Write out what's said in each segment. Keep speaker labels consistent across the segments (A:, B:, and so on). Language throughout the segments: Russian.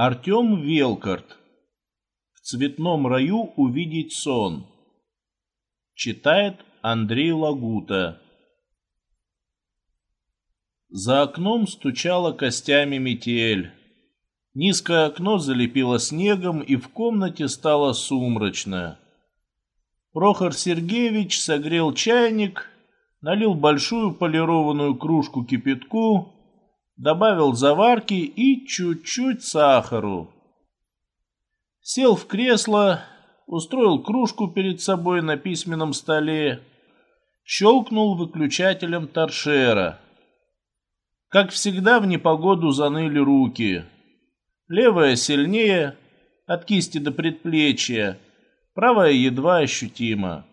A: Артем Велкарт. В цветном раю увидеть сон. Читает Андрей Лагута. За окном стучала костями метель. Низкое окно залепило снегом, и в комнате стало сумрачно. Прохор Сергеевич согрел чайник, налил большую полированную кружку кипятку, добавил заварки и чуть-чуть сахару. Сел в кресло, устроил кружку перед собой на письменном столе, щелкнул выключателем торшера. Как всегда в непогоду заныли руки. Левая сильнее, от кисти до предплечья, правая едва ощутима.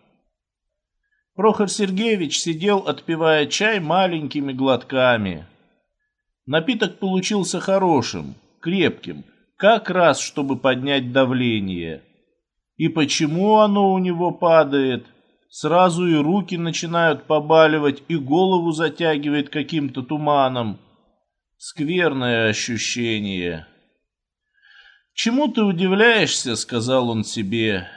A: Прохор Сергеевич сидел, отпивая чай маленькими глотками. Напиток получился хорошим, крепким, как раз, чтобы поднять давление. И почему оно у него падает? Сразу и руки начинают побаливать, и голову затягивает каким-то туманом. Скверное ощущение. «Чему ты удивляешься?» — сказал он себе.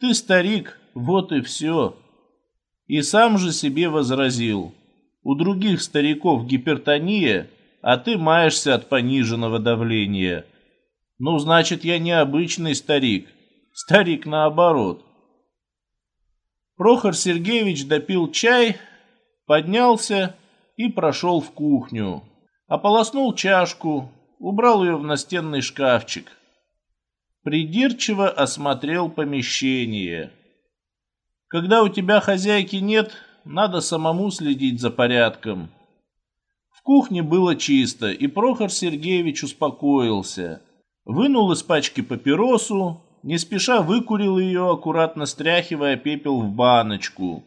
A: «Ты старик, вот и все». И сам же себе возразил. «У других стариков гипертония, а ты маешься от пониженного давления. Ну, значит, я не обычный старик. Старик наоборот. Прохор Сергеевич допил чай, поднялся и прошел в кухню. Ополоснул чашку, убрал ее в настенный шкафчик. Придирчиво осмотрел помещение. Когда у тебя хозяйки нет, надо самому следить за порядком кухне было чисто, и Прохор Сергеевич успокоился. Вынул из пачки папиросу, не спеша выкурил ее, аккуратно стряхивая пепел в баночку.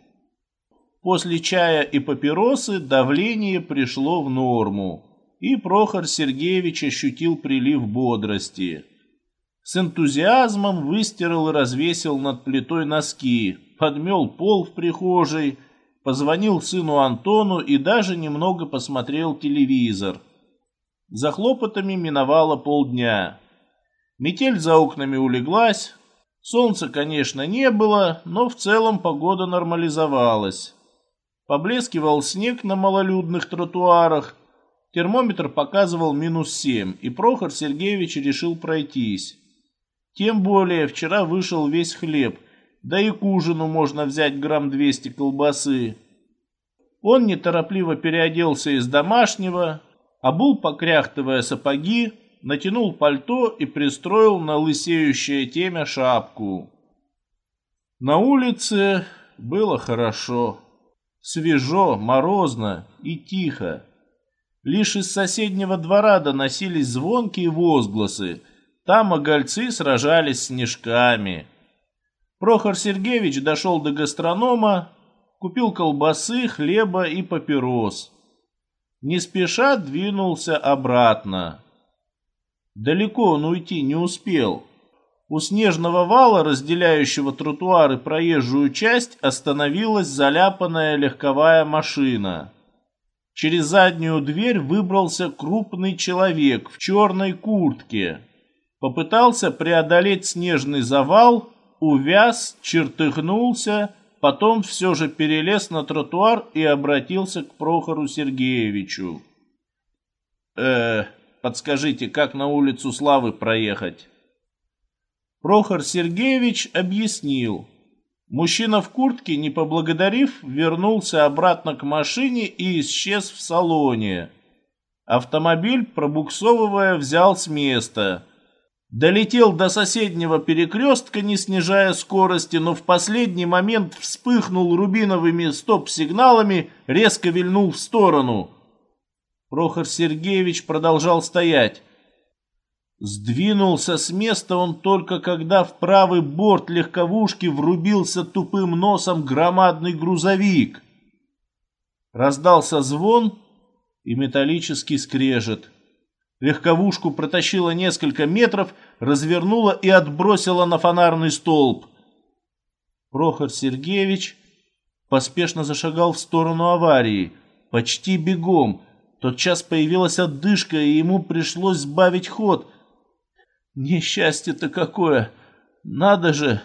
A: После чая и папиросы давление пришло в норму, и Прохор Сергеевич ощутил прилив бодрости. С энтузиазмом выстирал и развесил над плитой носки, подмел пол в прихожей, позвонил сыну Антону и даже немного посмотрел телевизор. За хлопотами миновало полдня. Метель за окнами улеглась, солнца, конечно, не было, но в целом погода нормализовалась. Поблескивал снег на малолюдных тротуарах, термометр показывал минус семь, и Прохор Сергеевич решил пройтись. Тем более вчера вышел весь хлеб – да и к ужину можно взять грамм 200 колбасы. Он неторопливо переоделся из домашнего, обул покряхтывая сапоги, натянул пальто и пристроил на лысеющее темя шапку. На улице было хорошо. Свежо, морозно и тихо. Лишь из соседнего двора доносились звонкие возгласы. Там огольцы сражались снежками. Прохор Сергеевич дошел до гастронома, купил колбасы, хлеба и папирос. Не спеша двинулся обратно. Далеко он уйти не успел. У снежного вала, разделяющего тротуар и проезжую часть, остановилась заляпанная легковая машина. Через заднюю дверь выбрался крупный человек в черной куртке. Попытался преодолеть снежный завал, увяз, чертыхнулся, потом все же перелез на тротуар и обратился к Прохору Сергеевичу. «Э, подскажите, как на улицу Славы проехать?» Прохор Сергеевич объяснил. Мужчина в куртке, не поблагодарив, вернулся обратно к машине и исчез в салоне. Автомобиль, пробуксовывая, взял с места – Долетел до соседнего перекрестка, не снижая скорости, но в последний момент вспыхнул рубиновыми стоп-сигналами, резко вильнул в сторону. Прохор Сергеевич продолжал стоять. Сдвинулся с места он только когда в правый борт легковушки врубился тупым носом громадный грузовик. Раздался звон и металлический скрежет. Легковушку протащила несколько метров, развернула и отбросила на фонарный столб. Прохор Сергеевич поспешно зашагал в сторону аварии, почти бегом. Тот час появилась отдышка, и ему пришлось сбавить ход. Несчастье-то какое! Надо же!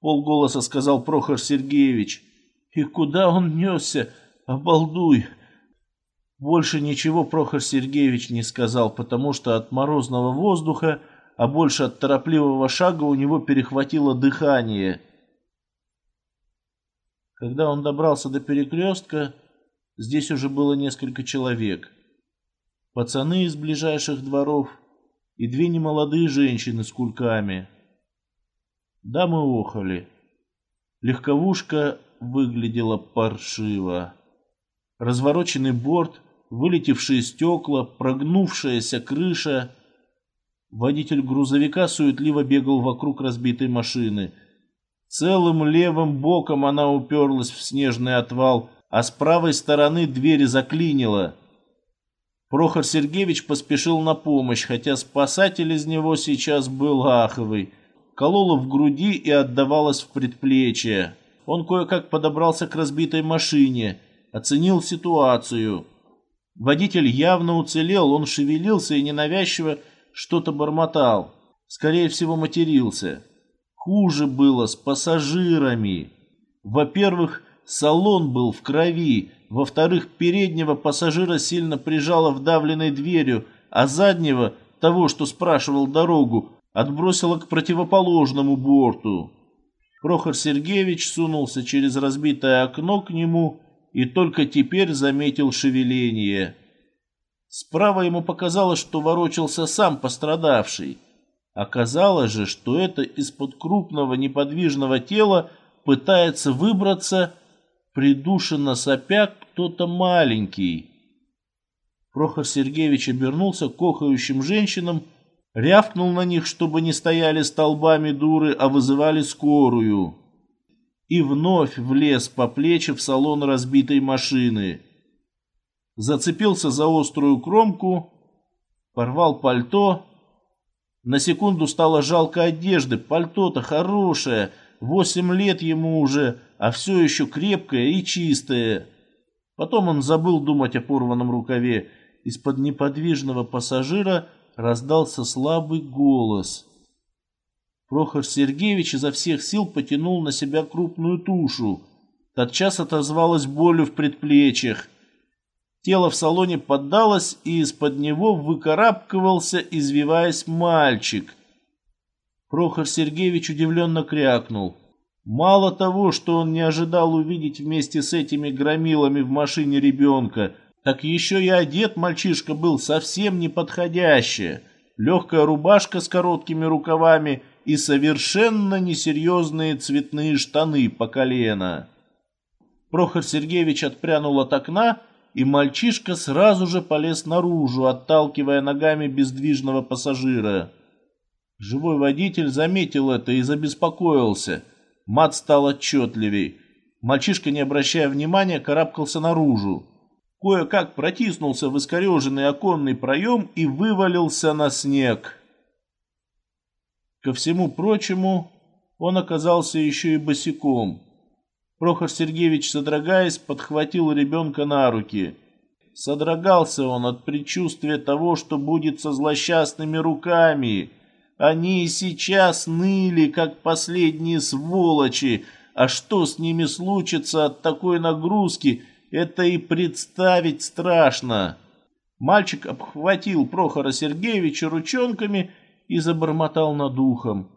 A: Полголоса сказал Прохор Сергеевич. И куда он несся? Обалдуй! Больше ничего Прохор Сергеевич не сказал, потому что от морозного воздуха, а больше от торопливого шага у него перехватило дыхание. Когда он добрался до перекрестка, здесь уже было несколько человек. Пацаны из ближайших дворов и две немолодые женщины с кульками. Дамы охали. Легковушка выглядела паршиво. Развороченный борт, вылетевшие стекла, прогнувшаяся крыша. Водитель грузовика суетливо бегал вокруг разбитой машины – Целым левым боком она уперлась в снежный отвал, а с правой стороны двери заклинило. Прохор Сергеевич поспешил на помощь, хотя спасатель из него сейчас был аховый. Колола в груди и отдавалась в предплечье. Он кое-как подобрался к разбитой машине, оценил ситуацию. Водитель явно уцелел, он шевелился и ненавязчиво что-то бормотал. Скорее всего, матерился. Хуже было с пассажирами. Во-первых, салон был в крови. Во-вторых, переднего пассажира сильно прижало вдавленной дверью, а заднего, того, что спрашивал дорогу, отбросило к противоположному борту. Прохор Сергеевич сунулся через разбитое окно к нему и только теперь заметил шевеление. Справа ему показалось, что ворочался сам пострадавший. Оказалось же, что это из-под крупного неподвижного тела пытается выбраться, придушенно сопя кто-то маленький. Прохор Сергеевич обернулся к кохающим женщинам, рявкнул на них, чтобы не стояли столбами дуры, а вызывали скорую. И вновь влез по плечи в салон разбитой машины. Зацепился за острую кромку, порвал пальто, на секунду стало жалко одежды, пальто-то хорошее, восемь лет ему уже, а все еще крепкое и чистое. Потом он забыл думать о порванном рукаве. Из-под неподвижного пассажира раздался слабый голос. Прохор Сергеевич изо всех сил потянул на себя крупную тушу. Тотчас отозвалась болью в предплечьях. Тело в салоне поддалось, и из-под него выкарабкивался, извиваясь, мальчик. Прохор Сергеевич удивленно крякнул. Мало того, что он не ожидал увидеть вместе с этими громилами в машине ребенка, так еще и одет мальчишка был совсем неподходящий. Легкая рубашка с короткими рукавами и совершенно несерьезные цветные штаны по колено. Прохор Сергеевич отпрянул от окна, и мальчишка сразу же полез наружу, отталкивая ногами бездвижного пассажира. Живой водитель заметил это и забеспокоился. Мат стал отчетливей. Мальчишка, не обращая внимания, карабкался наружу. Кое-как протиснулся в искореженный оконный проем и вывалился на снег. Ко всему прочему, он оказался еще и босиком. Прохор Сергеевич, содрогаясь, подхватил ребенка на руки. Содрогался он от предчувствия того, что будет со злосчастными руками. Они и сейчас ныли, как последние сволочи, а что с ними случится от такой нагрузки, это и представить страшно. Мальчик обхватил Прохора Сергеевича ручонками и забормотал над ухом.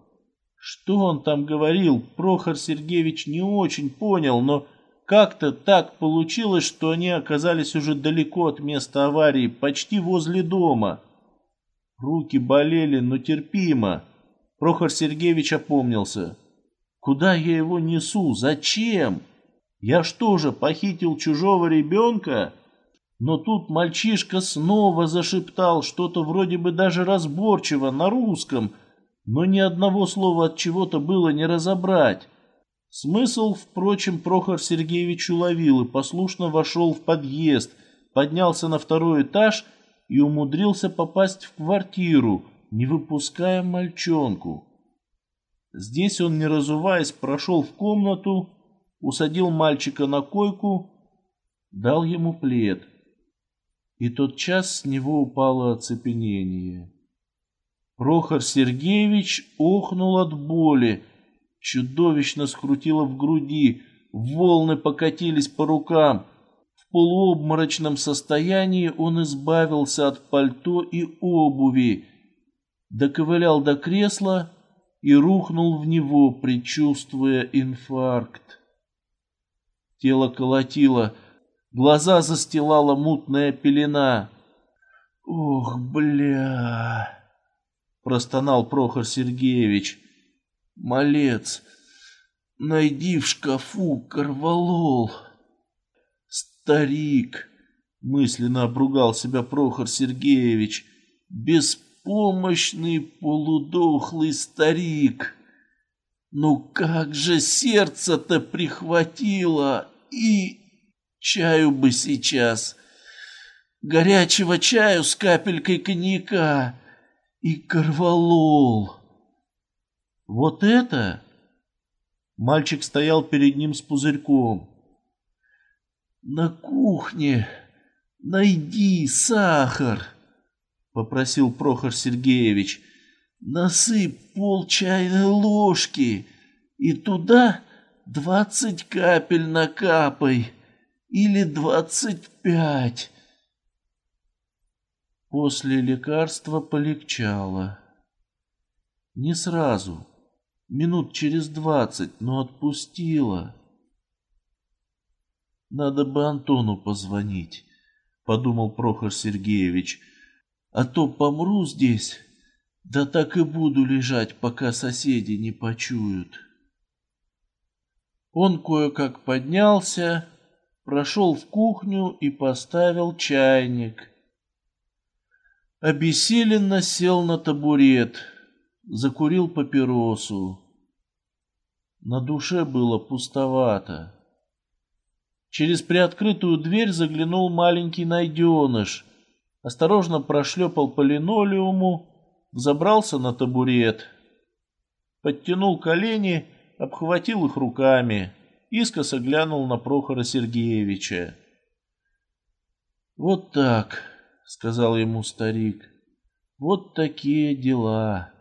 A: Что он там говорил, Прохор Сергеевич не очень понял, но как-то так получилось, что они оказались уже далеко от места аварии, почти возле дома. Руки болели, но терпимо. Прохор Сергеевич опомнился. Куда я его несу? Зачем? Я что же, похитил чужого ребенка? Но тут мальчишка снова зашептал что-то вроде бы даже разборчиво на русском – но ни одного слова от чего-то было не разобрать. Смысл, впрочем, Прохор Сергеевич уловил и послушно вошел в подъезд, поднялся на второй этаж и умудрился попасть в квартиру, не выпуская мальчонку. Здесь он, не разуваясь, прошел в комнату, усадил мальчика на койку, дал ему плед. И тот час с него упало оцепенение. Прохор Сергеевич охнул от боли. Чудовищно скрутило в груди, волны покатились по рукам. В полуобморочном состоянии он избавился от пальто и обуви, доковылял до кресла и рухнул в него, предчувствуя инфаркт. Тело колотило, глаза застилала мутная пелена. «Ох, бля!» — простонал Прохор Сергеевич. «Малец, найди в шкафу корвалол!» «Старик!» — мысленно обругал себя Прохор Сергеевич. «Без беспомощный полудохлый старик. Ну как же сердце-то прихватило и... Чаю бы сейчас. Горячего чаю с капелькой коньяка и корвалол. Вот это... Мальчик стоял перед ним с пузырьком. На кухне найди сахар попросил Прохор Сергеевич. Насыпь пол чайной ложки и туда двадцать капель накапай или двадцать пять. После лекарства полегчало. Не сразу, минут через двадцать, но отпустила. Надо бы Антону позвонить, подумал Прохор Сергеевич а то помру здесь, да так и буду лежать, пока соседи не почуют. Он кое-как поднялся, прошел в кухню и поставил чайник. Обессиленно сел на табурет, закурил папиросу. На душе было пустовато. Через приоткрытую дверь заглянул маленький найденыш — осторожно прошлепал по линолеуму, взобрался на табурет, подтянул колени, обхватил их руками, искоса глянул на Прохора Сергеевича. «Вот так», — сказал ему старик, — «вот такие дела.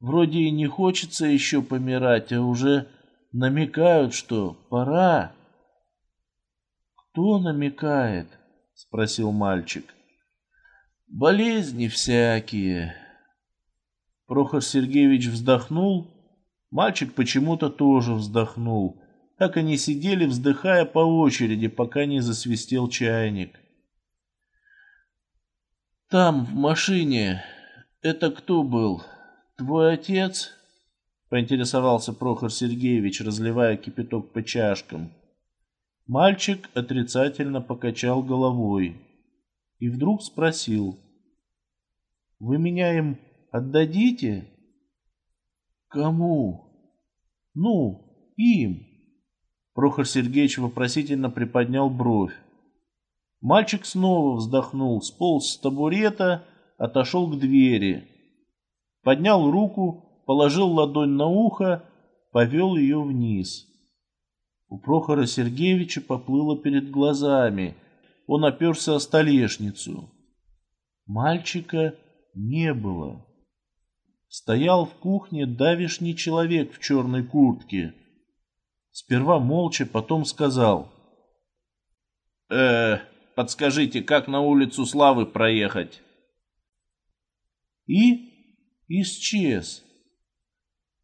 A: Вроде и не хочется еще помирать, а уже намекают, что пора». «Кто намекает?» — спросил мальчик. Болезни всякие. Прохор Сергеевич вздохнул. Мальчик почему-то тоже вздохнул. Так они сидели, вздыхая по очереди, пока не засвистел чайник. Там, в машине, это кто был? Твой отец? Поинтересовался Прохор Сергеевич, разливая кипяток по чашкам. Мальчик отрицательно покачал головой и вдруг спросил. «Вы меня им отдадите?» «Кому?» «Ну, им». Прохор Сергеевич вопросительно приподнял бровь. Мальчик снова вздохнул, сполз с табурета, отошел к двери. Поднял руку, положил ладонь на ухо, повел ее вниз. У Прохора Сергеевича поплыло перед глазами – он оперся о столешницу. Мальчика не было. Стоял в кухне давишний человек в черной куртке. Сперва молча, потом сказал. «Э, подскажите, как на улицу Славы проехать?» И исчез.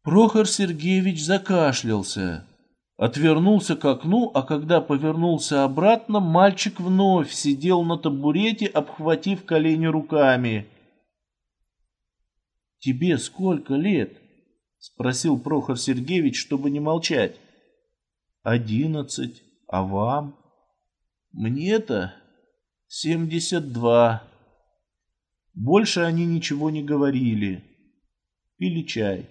A: Прохор Сергеевич закашлялся. Отвернулся к окну, а когда повернулся обратно, мальчик вновь сидел на табурете, обхватив колени руками. «Тебе сколько лет?» — спросил Прохор Сергеевич, чтобы не молчать. «Одиннадцать. А вам?» «Мне-то семьдесят два». Больше они ничего не говорили. Пили чай.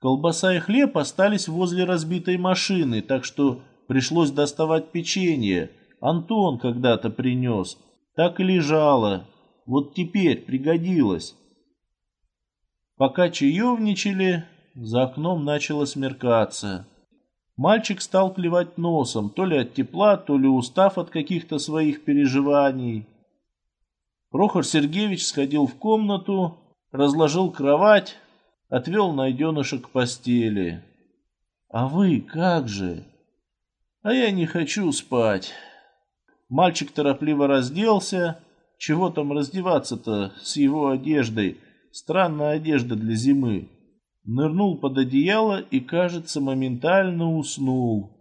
A: Колбаса и хлеб остались возле разбитой машины, так что пришлось доставать печенье. Антон когда-то принес. Так и лежало. Вот теперь пригодилось. Пока чаевничали, за окном начало смеркаться. Мальчик стал клевать носом, то ли от тепла, то ли устав от каких-то своих переживаний. Прохор Сергеевич сходил в комнату, разложил кровать, отвел найденыша к постели. «А вы как же?» «А я не хочу спать». Мальчик торопливо разделся. Чего там раздеваться-то с его одеждой? Странная одежда для зимы. Нырнул под одеяло и, кажется, моментально уснул.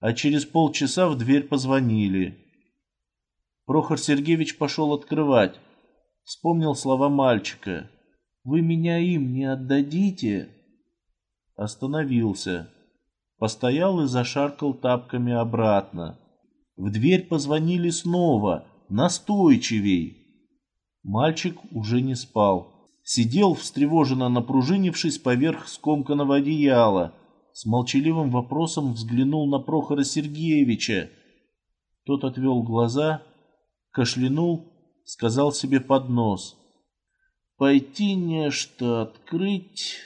A: А через полчаса в дверь позвонили. Прохор Сергеевич пошел открывать. Вспомнил слова мальчика. «Вы меня им не отдадите?» Остановился. Постоял и зашаркал тапками обратно. В дверь позвонили снова, настойчивей. Мальчик уже не спал. Сидел, встревоженно напружинившись поверх скомканного одеяла. С молчаливым вопросом взглянул на Прохора Сергеевича. Тот отвел глаза, кашлянул, сказал себе под нос. «Пойти нечто открыть...»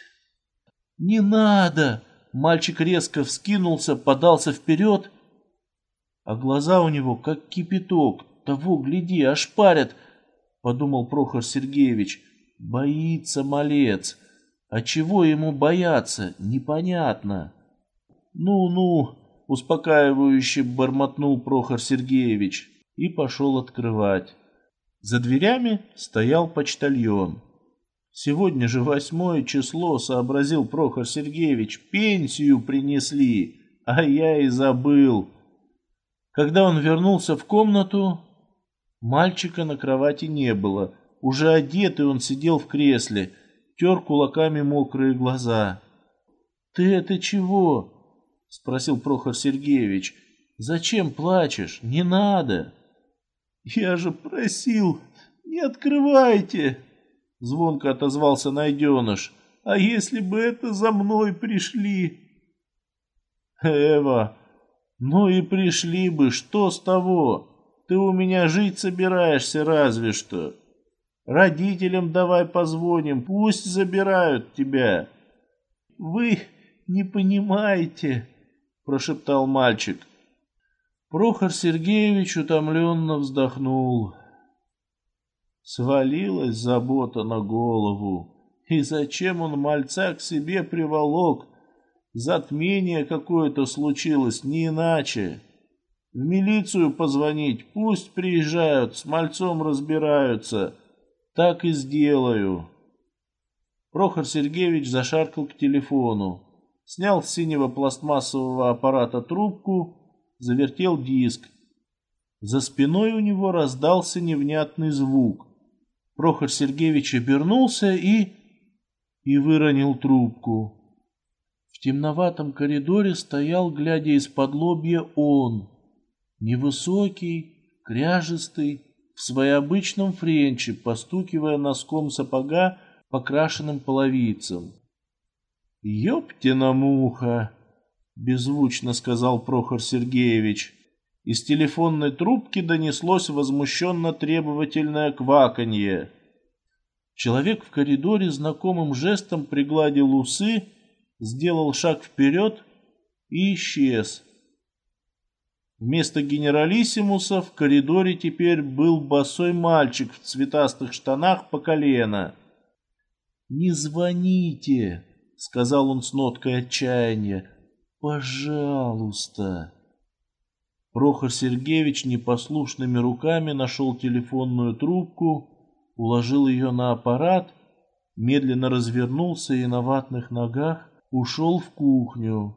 A: «Не надо!» Мальчик резко вскинулся, подался вперед, а глаза у него как кипяток, того, гляди, аж парят, подумал Прохор Сергеевич. Боится малец. А чего ему бояться, непонятно. Ну-ну, успокаивающе бормотнул Прохор Сергеевич и пошел открывать. За дверями стоял почтальон. Сегодня же восьмое число, сообразил Прохор Сергеевич, пенсию принесли, а я и забыл. Когда он вернулся в комнату, мальчика на кровати не было. Уже одетый он сидел в кресле, тер кулаками мокрые глаза. «Ты это чего?» — спросил Прохор Сергеевич. «Зачем плачешь? Не надо!» «Я же просил, не открывайте!» Звонко отозвался найденыш. «А если бы это за мной пришли?» «Эва, ну и пришли бы, что с того? Ты у меня жить собираешься разве что. Родителям давай позвоним, пусть забирают тебя». «Вы не понимаете», — прошептал мальчик. Прохор Сергеевич утомленно вздохнул. Свалилась забота на голову. И зачем он мальца к себе приволок? Затмение какое-то случилось, не иначе. В милицию позвонить, пусть приезжают, с мальцом разбираются. Так и сделаю. Прохор Сергеевич зашаркал к телефону. Снял с синего пластмассового аппарата трубку, завертел диск. За спиной у него раздался невнятный звук. Прохор Сергеевич обернулся и... и выронил трубку. В темноватом коридоре стоял, глядя из-под лобья, он. Невысокий, кряжистый, в своеобычном френче, постукивая носком сапога покрашенным половицам. «Ёптина муха!» — беззвучно сказал Прохор Сергеевич. Из телефонной трубки донеслось возмущенно требовательное кваканье. Человек в коридоре знакомым жестом пригладил усы, сделал шаг вперед и исчез. Вместо генералиссимуса в коридоре теперь был босой мальчик в цветастых штанах по колено. «Не звоните!» — сказал он с ноткой отчаяния. Пожалуйста. Прохор Сергеевич непослушными руками нашел телефонную трубку, уложил ее на аппарат, медленно развернулся и на ватных ногах ушел в кухню.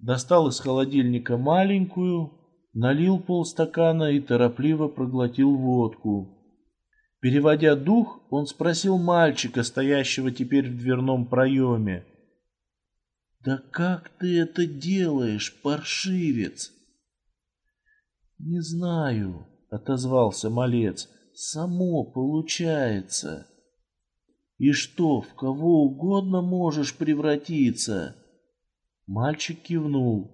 A: Достал из холодильника маленькую, налил полстакана и торопливо проглотил водку. Переводя дух, он спросил мальчика, стоящего теперь в дверном проеме. «Да как ты это делаешь, паршивец?» «Не знаю», — отозвался малец, — «само получается». «И что, в кого угодно можешь превратиться?» Мальчик кивнул.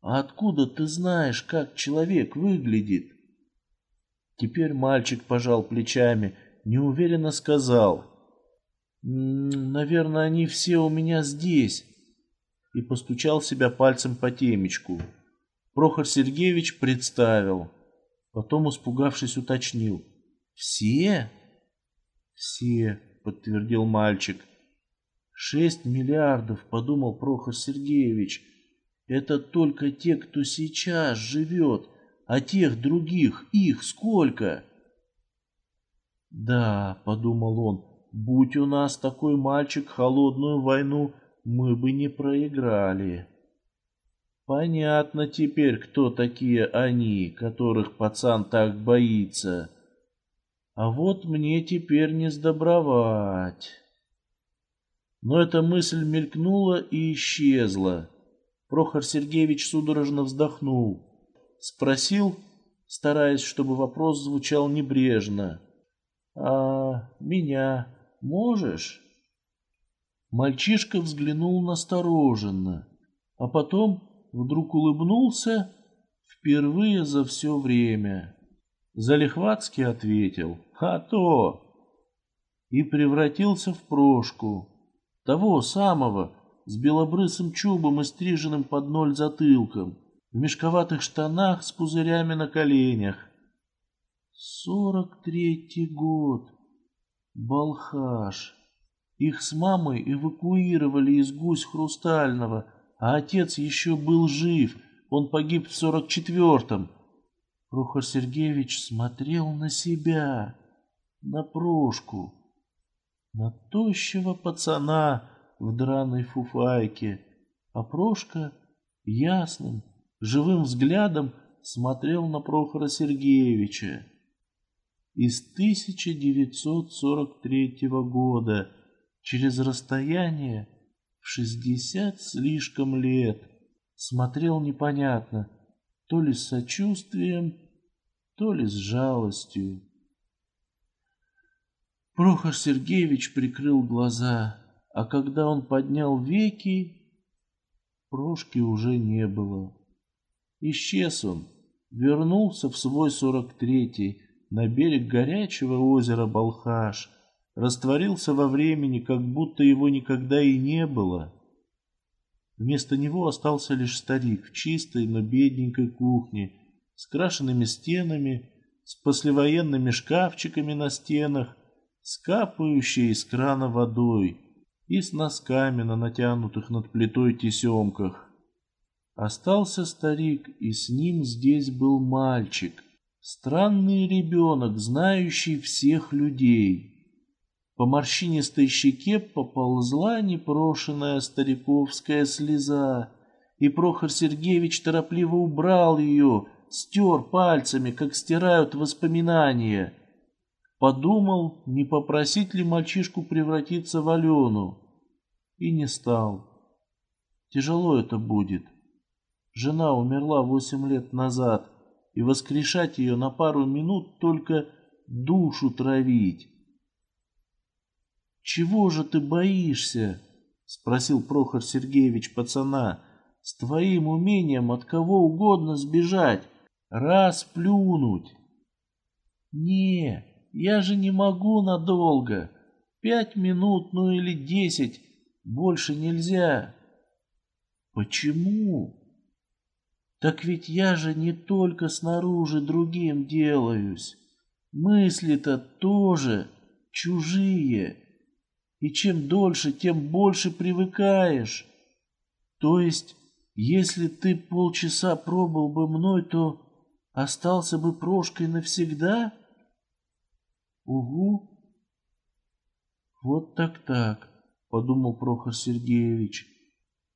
A: «А откуда ты знаешь, как человек выглядит?» Теперь мальчик пожал плечами, неуверенно сказал. «Наверное, они все у меня здесь» и постучал себя пальцем по темечку. Прохор Сергеевич представил, потом, испугавшись, уточнил. «Все?» «Все», — подтвердил мальчик.
B: Шесть миллиардов, подумал Прохор Сергеевич. Это только те, кто сейчас живет, а тех других, их сколько? Да, подумал он, будь у нас такой мальчик холодную войну, мы бы не проиграли. Понятно теперь, кто такие они, которых пацан так боится. А вот мне теперь не сдобровать. Но эта мысль мелькнула и исчезла. Прохор Сергеевич судорожно вздохнул. Спросил, стараясь, чтобы вопрос звучал небрежно. «А меня можешь?» Мальчишка взглянул настороженно, а потом вдруг улыбнулся впервые за все время. Залихватский ответил «А то!» и превратился в прошку, того самого, с белобрысым чубом и стриженным под ноль затылком, в мешковатых штанах с пузырями на коленях. Сорок третий год. Балхаш. Их с мамой эвакуировали из гусь Хрустального, а отец еще был жив, он погиб в сорок четвертом. Прохор Сергеевич смотрел на себя, на Прошку, на тощего пацана в драной фуфайке, а Прошка ясным, живым взглядом смотрел на Прохора Сергеевича. Из 1943 года через расстояние в шестьдесят слишком лет, смотрел непонятно, то ли с сочувствием, то ли с жалостью. Прохор Сергеевич прикрыл глаза, а когда он поднял веки, Прошки уже не было. Исчез он, вернулся в свой сорок третий, на берег горячего озера Балхаш, растворился во времени, как будто его никогда и не было. Вместо него остался лишь старик в чистой, но бедненькой кухне, с крашенными стенами, с послевоенными шкафчиками на стенах, с капающей из крана водой и с носками на натянутых над плитой тесемках. Остался старик, и с ним здесь был мальчик, странный ребенок, знающий всех людей. По морщинистой щеке поползла непрошенная стариковская слеза, и Прохор Сергеевич торопливо убрал ее, стер пальцами, как стирают воспоминания. Подумал, не попросить ли мальчишку превратиться в Алену, и не стал. Тяжело это будет. Жена умерла восемь лет назад, и воскрешать ее на пару минут только душу травить. «Чего же ты боишься?» — спросил Прохор Сергеевич пацана. «С твоим умением от кого угодно сбежать, раз плюнуть». «Не, я же не могу надолго. Пять минут, ну или десять, больше нельзя». «Почему?» «Так ведь я же не только снаружи другим делаюсь. Мысли-то тоже чужие» и чем дольше, тем больше привыкаешь. То есть, если ты полчаса пробыл бы мной, то остался бы Прошкой навсегда? Угу. Вот так-так, подумал Прохор Сергеевич.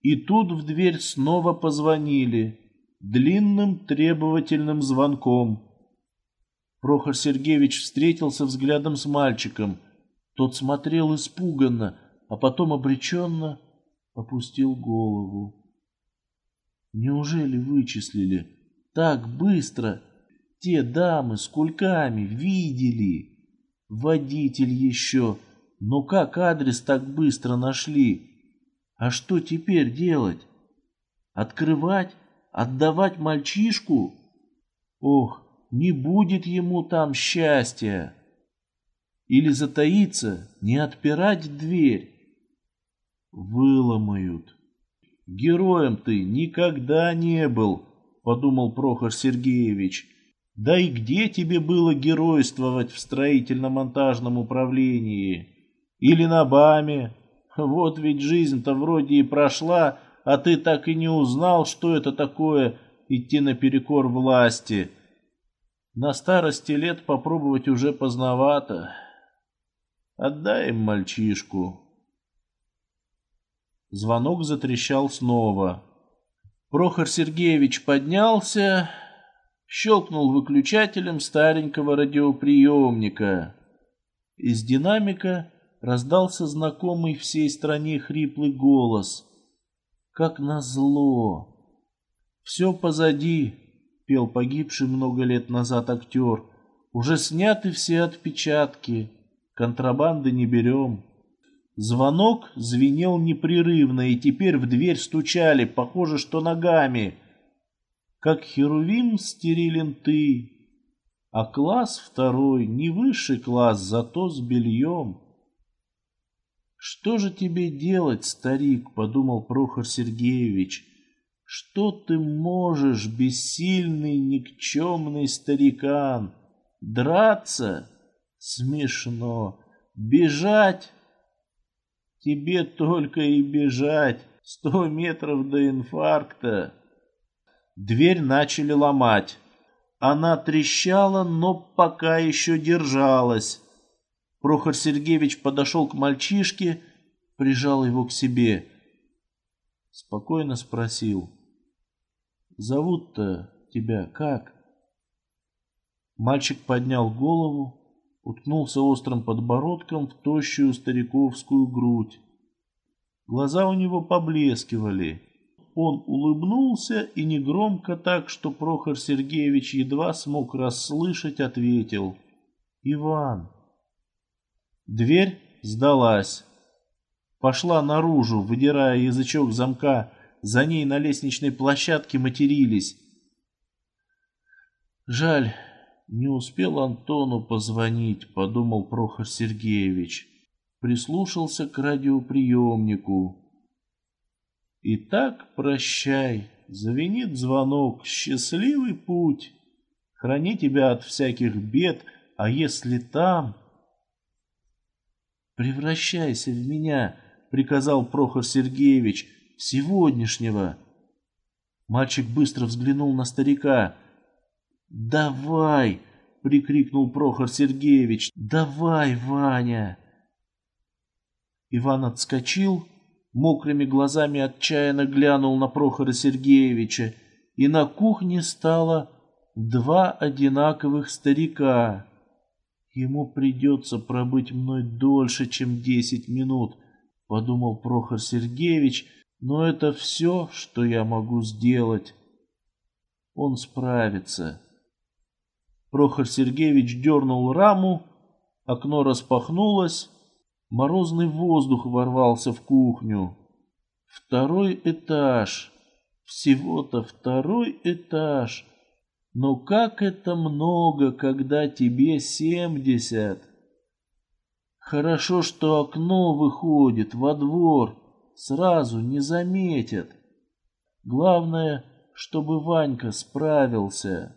B: И тут в дверь снова позвонили длинным требовательным звонком. Прохор Сергеевич встретился взглядом с мальчиком — тот смотрел испуганно, а потом обреченно опустил голову. Неужели вычислили? Так быстро! Те дамы с кульками видели. Водитель еще. Но как адрес так быстро нашли? А что теперь делать? Открывать? Отдавать мальчишку? Ох, не будет ему там счастья! Или затаиться, не отпирать дверь. Выломают. Героем ты никогда не был, подумал Прохор Сергеевич. Да и где тебе было геройствовать в строительно-монтажном управлении?
A: Или на БАМе. Вот ведь жизнь-то вроде и прошла, а ты так и не узнал, что это такое идти наперекор власти. На старости лет попробовать уже поздновато. Отдай им мальчишку. Звонок затрещал снова. Прохор Сергеевич поднялся, щелкнул выключателем старенького радиоприемника. Из динамика раздался знакомый всей стране хриплый голос. Как назло! Все позади, пел погибший много лет назад актер. Уже сняты все отпечатки, контрабанды не берем. Звонок звенел непрерывно, и теперь в дверь стучали, похоже, что ногами. Как херувим стерилен ты, а класс второй, не высший класс, зато с бельем. «Что же тебе делать, старик?» — подумал Прохор Сергеевич. «Что ты можешь, бессильный, никчемный старикан? Драться? Смешно. Бежать? Тебе только и бежать. Сто метров до инфаркта». Дверь начали ломать. Она трещала, но пока еще держалась. Прохор Сергеевич подошел к мальчишке, прижал его к себе. Спокойно спросил. «Зовут-то тебя как?» Мальчик поднял голову, уткнулся острым подбородком в тощую стариковскую грудь. Глаза у него поблескивали. Он улыбнулся и негромко так, что Прохор Сергеевич едва смог расслышать, ответил. «Иван». Дверь сдалась. Пошла наружу, выдирая язычок замка. За ней на лестничной площадке матерились. Жаль, не успел Антону позвонить, подумал Прохор Сергеевич. Прислушался к радиоприемнику. Итак, прощай, звенит звонок, счастливый путь. Храни тебя от всяких бед, а если там... «Превращайся в меня», — приказал Прохор Сергеевич, — «сегодняшнего». Мальчик быстро взглянул на старика. «Давай!» — прикрикнул Прохор Сергеевич. «Давай, Ваня!» Иван отскочил, мокрыми глазами отчаянно глянул на Прохора Сергеевича, и на кухне стало два одинаковых старика. Ему придется пробыть мной дольше, чем десять минут, подумал Прохор Сергеевич, но это все, что я могу сделать. Он справится. Прохор Сергеевич дернул раму, окно распахнулось, морозный воздух ворвался в кухню. Второй этаж, всего-то второй этаж — но как это много, когда тебе семьдесят? Хорошо, что окно выходит во двор, сразу не заметят. Главное, чтобы Ванька справился.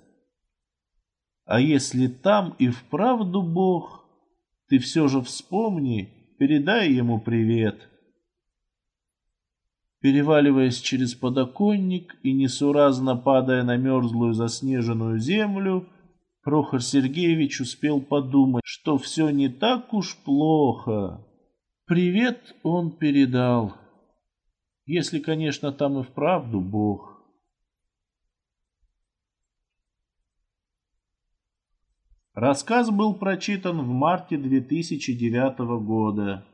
A: А если там и вправду Бог, ты все же вспомни, передай ему привет. Переваливаясь через подоконник и несуразно падая на мерзлую заснеженную землю, Прохор Сергеевич успел подумать, что все не так уж плохо. Привет он передал, если, конечно, там и вправду Бог. Рассказ был прочитан в марте 2009 года.